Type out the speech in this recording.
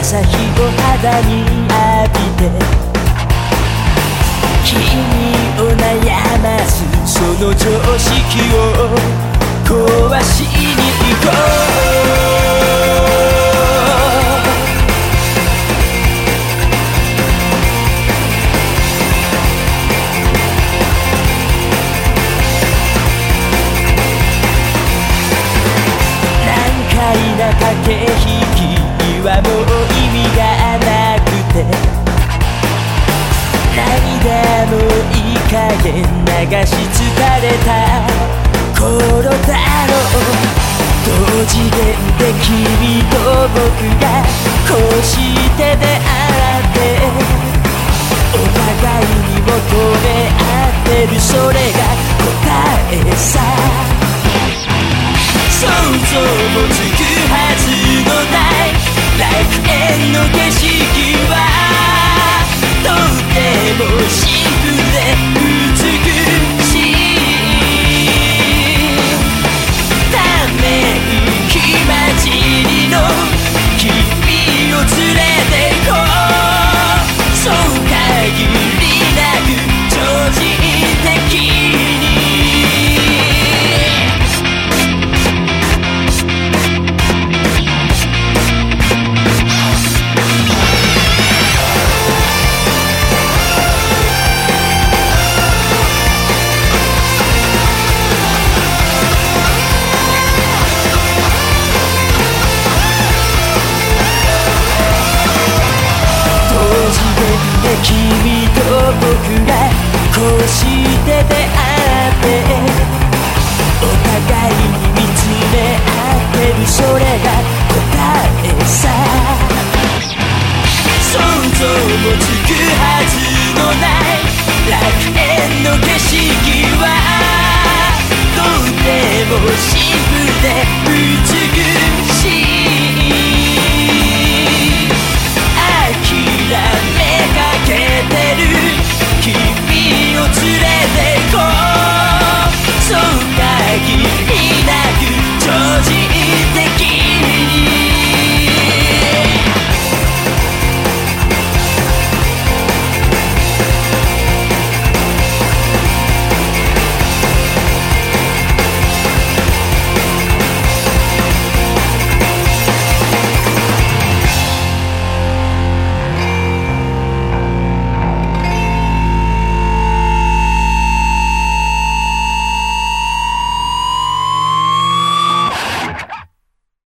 朝日を肌に浴びて君を悩ますその常識を壊しに行こう。難解な駆けはもう意味がなくて。涙もいい加減流し疲れた。頃だろう同次元で君と僕が。こうして出会君と僕がこうして出会ってお互いに見つめ合ってるそれが答えさ。想像もつくはずのない楽園の景色は